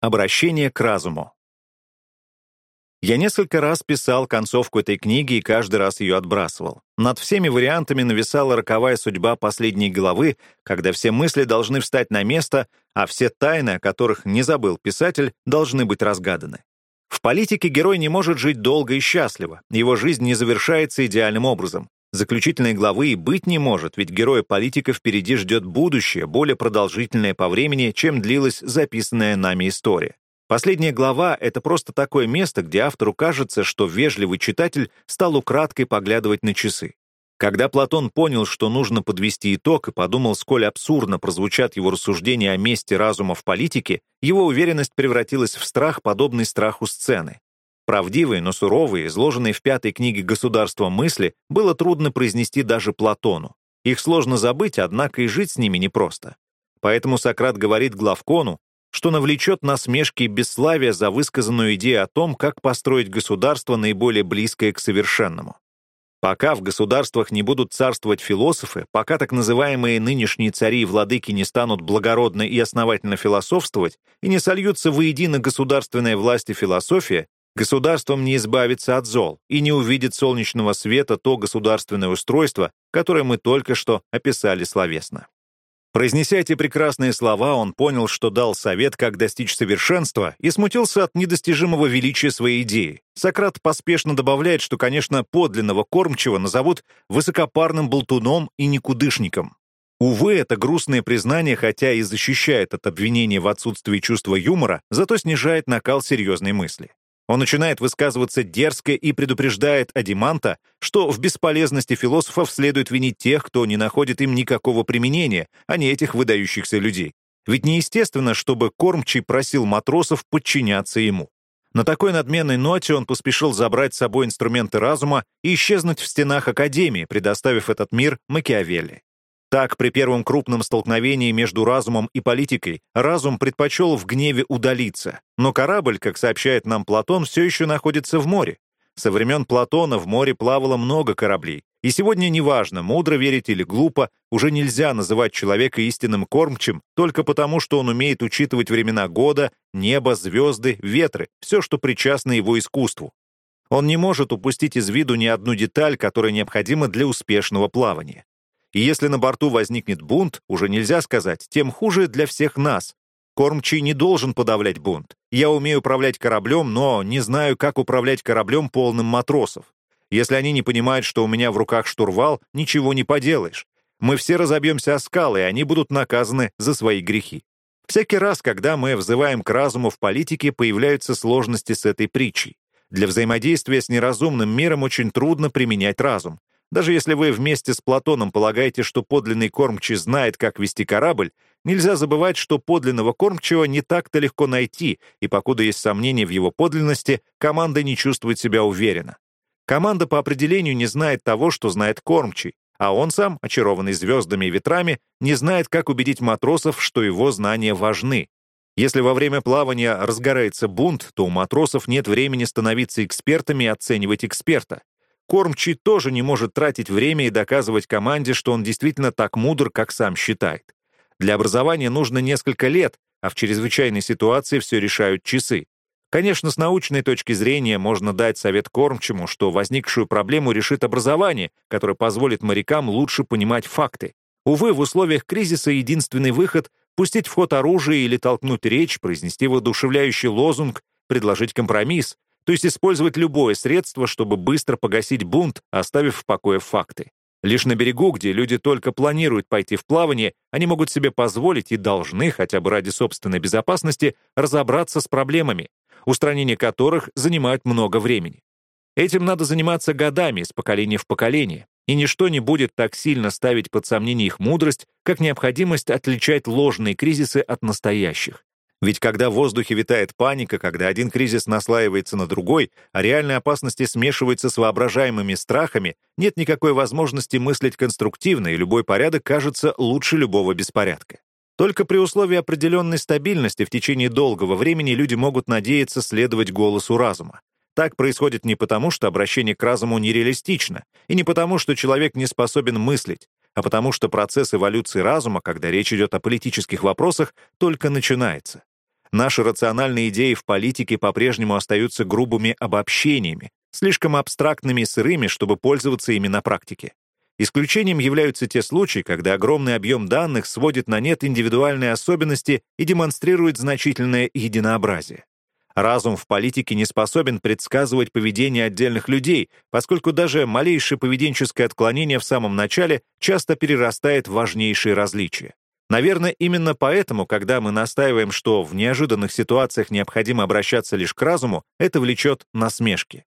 Обращение к разуму. Я несколько раз писал концовку этой книги и каждый раз ее отбрасывал. Над всеми вариантами нависала роковая судьба последней главы, когда все мысли должны встать на место, а все тайны, о которых не забыл писатель, должны быть разгаданы. В политике герой не может жить долго и счастливо, его жизнь не завершается идеальным образом. Заключительной главы и быть не может, ведь героя политика впереди ждет будущее, более продолжительное по времени, чем длилась записанная нами история. Последняя глава — это просто такое место, где автору кажется, что вежливый читатель стал украдкой поглядывать на часы. Когда Платон понял, что нужно подвести итог и подумал, сколь абсурдно прозвучат его рассуждения о месте разума в политике, его уверенность превратилась в страх, подобный страху сцены. Правдивые, но суровые, изложенные в пятой книге «Государство мысли» было трудно произнести даже Платону. Их сложно забыть, однако и жить с ними непросто. Поэтому Сократ говорит Главкону, что навлечет насмешки и бесславие за высказанную идею о том, как построить государство наиболее близкое к совершенному. Пока в государствах не будут царствовать философы, пока так называемые нынешние цари и владыки не станут благородно и основательно философствовать и не сольются воедино государственная власть и философия, государством не избавиться от зол и не увидит солнечного света то государственное устройство, которое мы только что описали словесно. Произнеся эти прекрасные слова, он понял, что дал совет, как достичь совершенства, и смутился от недостижимого величия своей идеи. Сократ поспешно добавляет, что, конечно, подлинного кормчего назовут высокопарным болтуном и никудышником. Увы, это грустное признание, хотя и защищает от обвинения в отсутствии чувства юмора, зато снижает накал серьезной мысли. Он начинает высказываться дерзко и предупреждает Адиманта, что в бесполезности философов следует винить тех, кто не находит им никакого применения, а не этих выдающихся людей. Ведь неестественно, чтобы кормчий просил матросов подчиняться ему. На такой надменной ноте он поспешил забрать с собой инструменты разума и исчезнуть в стенах Академии, предоставив этот мир Макиавелли. Так, при первом крупном столкновении между разумом и политикой, разум предпочел в гневе удалиться. Но корабль, как сообщает нам Платон, все еще находится в море. Со времен Платона в море плавало много кораблей. И сегодня неважно, мудро верить или глупо, уже нельзя называть человека истинным кормчим только потому, что он умеет учитывать времена года, небо, звезды, ветры, все, что причастно его искусству. Он не может упустить из виду ни одну деталь, которая необходима для успешного плавания. И если на борту возникнет бунт, уже нельзя сказать, тем хуже для всех нас. Кормчий не должен подавлять бунт. Я умею управлять кораблем, но не знаю, как управлять кораблем полным матросов. Если они не понимают, что у меня в руках штурвал, ничего не поделаешь. Мы все разобьемся о скалы, и они будут наказаны за свои грехи. Всякий раз, когда мы взываем к разуму в политике, появляются сложности с этой притчей. Для взаимодействия с неразумным миром очень трудно применять разум. Даже если вы вместе с Платоном полагаете, что подлинный кормчий знает, как вести корабль, нельзя забывать, что подлинного кормчего не так-то легко найти, и покуда есть сомнения в его подлинности, команда не чувствует себя уверенно. Команда по определению не знает того, что знает кормчий, а он сам, очарованный звездами и ветрами, не знает, как убедить матросов, что его знания важны. Если во время плавания разгорается бунт, то у матросов нет времени становиться экспертами и оценивать эксперта. Кормчий тоже не может тратить время и доказывать команде, что он действительно так мудр, как сам считает. Для образования нужно несколько лет, а в чрезвычайной ситуации все решают часы. Конечно, с научной точки зрения можно дать совет кормчему, что возникшую проблему решит образование, которое позволит морякам лучше понимать факты. Увы, в условиях кризиса единственный выход — пустить в ход оружие или толкнуть речь, произнести воодушевляющий лозунг, предложить компромисс, то есть использовать любое средство, чтобы быстро погасить бунт, оставив в покое факты. Лишь на берегу, где люди только планируют пойти в плавание, они могут себе позволить и должны, хотя бы ради собственной безопасности, разобраться с проблемами, устранение которых занимает много времени. Этим надо заниматься годами, из поколения в поколение, и ничто не будет так сильно ставить под сомнение их мудрость, как необходимость отличать ложные кризисы от настоящих. Ведь когда в воздухе витает паника, когда один кризис наслаивается на другой, а реальные опасности смешиваются с воображаемыми страхами, нет никакой возможности мыслить конструктивно, и любой порядок кажется лучше любого беспорядка. Только при условии определенной стабильности в течение долгого времени люди могут надеяться следовать голосу разума. Так происходит не потому, что обращение к разуму нереалистично, и не потому, что человек не способен мыслить, а потому что процесс эволюции разума, когда речь идет о политических вопросах, только начинается. Наши рациональные идеи в политике по-прежнему остаются грубыми обобщениями, слишком абстрактными и сырыми, чтобы пользоваться ими на практике. Исключением являются те случаи, когда огромный объем данных сводит на нет индивидуальные особенности и демонстрирует значительное единообразие. Разум в политике не способен предсказывать поведение отдельных людей, поскольку даже малейшее поведенческое отклонение в самом начале часто перерастает в важнейшие различия. Наверное, именно поэтому, когда мы настаиваем, что в неожиданных ситуациях необходимо обращаться лишь к разуму, это влечет насмешки.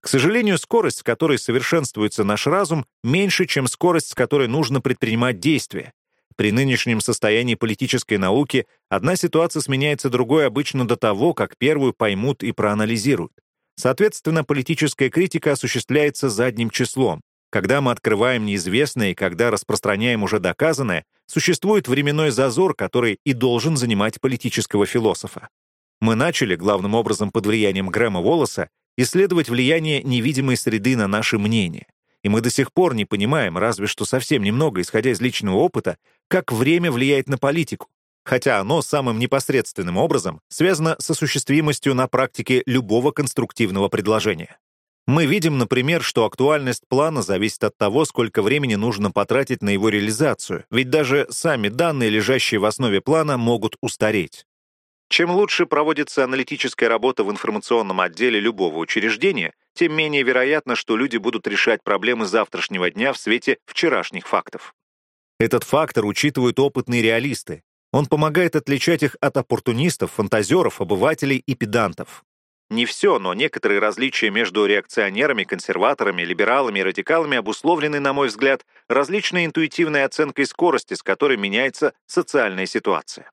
К сожалению, скорость, с которой совершенствуется наш разум, меньше, чем скорость, с которой нужно предпринимать действия. При нынешнем состоянии политической науки одна ситуация сменяется другой обычно до того, как первую поймут и проанализируют. Соответственно, политическая критика осуществляется задним числом. Когда мы открываем неизвестное и когда распространяем уже доказанное, существует временной зазор, который и должен занимать политического философа. Мы начали, главным образом под влиянием Грэма Волоса, исследовать влияние невидимой среды на наши мнения. И мы до сих пор не понимаем, разве что совсем немного, исходя из личного опыта, как время влияет на политику, хотя оно самым непосредственным образом связано с осуществимостью на практике любого конструктивного предложения. Мы видим, например, что актуальность плана зависит от того, сколько времени нужно потратить на его реализацию, ведь даже сами данные, лежащие в основе плана, могут устареть. Чем лучше проводится аналитическая работа в информационном отделе любого учреждения, тем менее вероятно, что люди будут решать проблемы завтрашнего дня в свете вчерашних фактов. Этот фактор учитывают опытные реалисты. Он помогает отличать их от оппортунистов, фантазеров, обывателей и педантов. Не все, но некоторые различия между реакционерами, консерваторами, либералами и радикалами обусловлены, на мой взгляд, различной интуитивной оценкой скорости, с которой меняется социальная ситуация.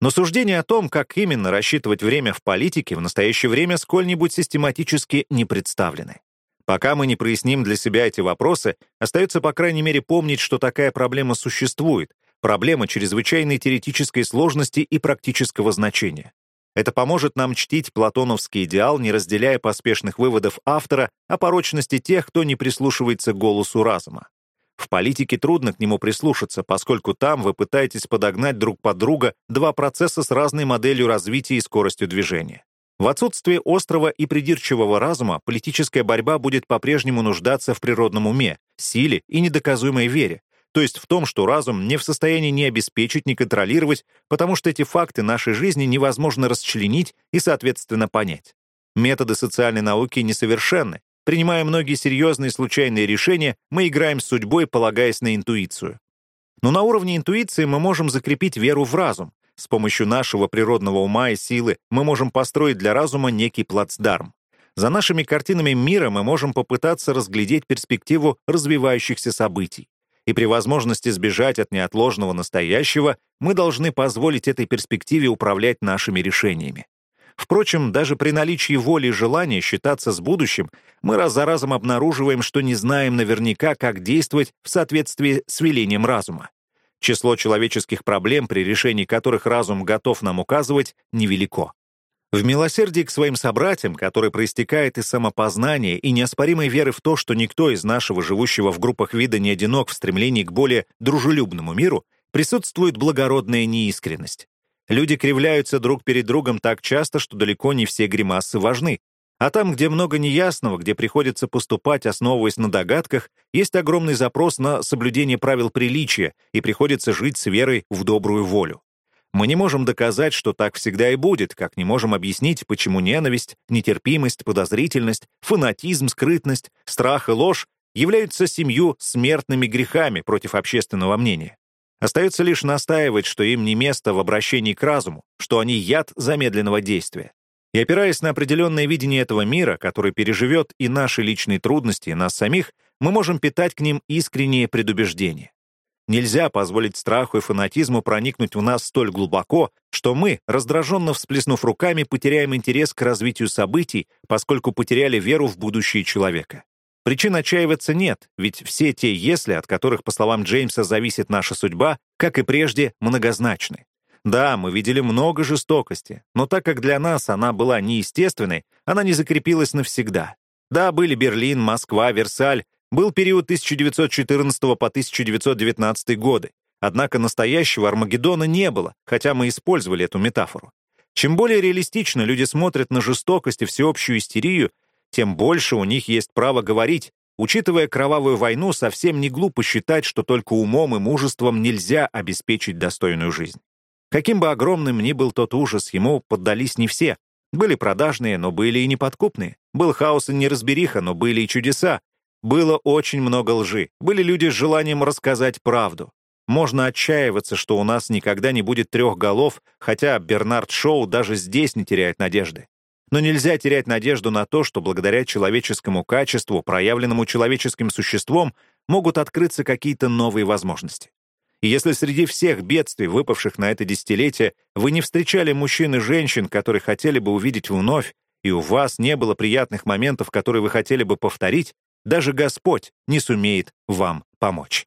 Но суждения о том, как именно рассчитывать время в политике, в настоящее время сколь-нибудь систематически не представлены. Пока мы не проясним для себя эти вопросы, остается, по крайней мере, помнить, что такая проблема существует, проблема чрезвычайной теоретической сложности и практического значения. Это поможет нам чтить платоновский идеал, не разделяя поспешных выводов автора о порочности тех, кто не прислушивается голосу разума. В политике трудно к нему прислушаться, поскольку там вы пытаетесь подогнать друг под друга два процесса с разной моделью развития и скоростью движения. В отсутствие острого и придирчивого разума политическая борьба будет по-прежнему нуждаться в природном уме, силе и недоказуемой вере, то есть в том, что разум не в состоянии ни обеспечить, ни контролировать, потому что эти факты нашей жизни невозможно расчленить и, соответственно, понять. Методы социальной науки несовершенны, Принимая многие серьезные случайные решения, мы играем с судьбой, полагаясь на интуицию. Но на уровне интуиции мы можем закрепить веру в разум. С помощью нашего природного ума и силы мы можем построить для разума некий плацдарм. За нашими картинами мира мы можем попытаться разглядеть перспективу развивающихся событий. И при возможности сбежать от неотложного настоящего мы должны позволить этой перспективе управлять нашими решениями. Впрочем, даже при наличии воли и желания считаться с будущим, мы раз за разом обнаруживаем, что не знаем наверняка, как действовать в соответствии с велением разума. Число человеческих проблем, при решении которых разум готов нам указывать, невелико. В милосердии к своим собратьям, которое проистекает из самопознания и неоспоримой веры в то, что никто из нашего живущего в группах вида не одинок в стремлении к более дружелюбному миру, присутствует благородная неискренность. Люди кривляются друг перед другом так часто, что далеко не все гримасы важны. А там, где много неясного, где приходится поступать, основываясь на догадках, есть огромный запрос на соблюдение правил приличия, и приходится жить с верой в добрую волю. Мы не можем доказать, что так всегда и будет, как не можем объяснить, почему ненависть, нетерпимость, подозрительность, фанатизм, скрытность, страх и ложь являются семью смертными грехами против общественного мнения. Остается лишь настаивать, что им не место в обращении к разуму, что они яд замедленного действия. И опираясь на определенное видение этого мира, который переживет и наши личные трудности, и нас самих, мы можем питать к ним искреннее предубеждение. Нельзя позволить страху и фанатизму проникнуть в нас столь глубоко, что мы, раздраженно всплеснув руками, потеряем интерес к развитию событий, поскольку потеряли веру в будущее человека. Причин отчаиваться нет, ведь все те «если», от которых, по словам Джеймса, зависит наша судьба, как и прежде, многозначны. Да, мы видели много жестокости, но так как для нас она была неестественной, она не закрепилась навсегда. Да, были Берлин, Москва, Версаль, был период 1914 по 1919 годы, однако настоящего Армагеддона не было, хотя мы использовали эту метафору. Чем более реалистично люди смотрят на жестокость и всеобщую истерию, тем больше у них есть право говорить. Учитывая кровавую войну, совсем не глупо считать, что только умом и мужеством нельзя обеспечить достойную жизнь. Каким бы огромным ни был тот ужас, ему поддались не все. Были продажные, но были и неподкупные. Был хаос и неразбериха, но были и чудеса. Было очень много лжи. Были люди с желанием рассказать правду. Можно отчаиваться, что у нас никогда не будет трех голов, хотя Бернард Шоу даже здесь не теряет надежды. Но нельзя терять надежду на то, что благодаря человеческому качеству, проявленному человеческим существом, могут открыться какие-то новые возможности. И если среди всех бедствий, выпавших на это десятилетие, вы не встречали мужчин и женщин, которые хотели бы увидеть вновь, и у вас не было приятных моментов, которые вы хотели бы повторить, даже Господь не сумеет вам помочь.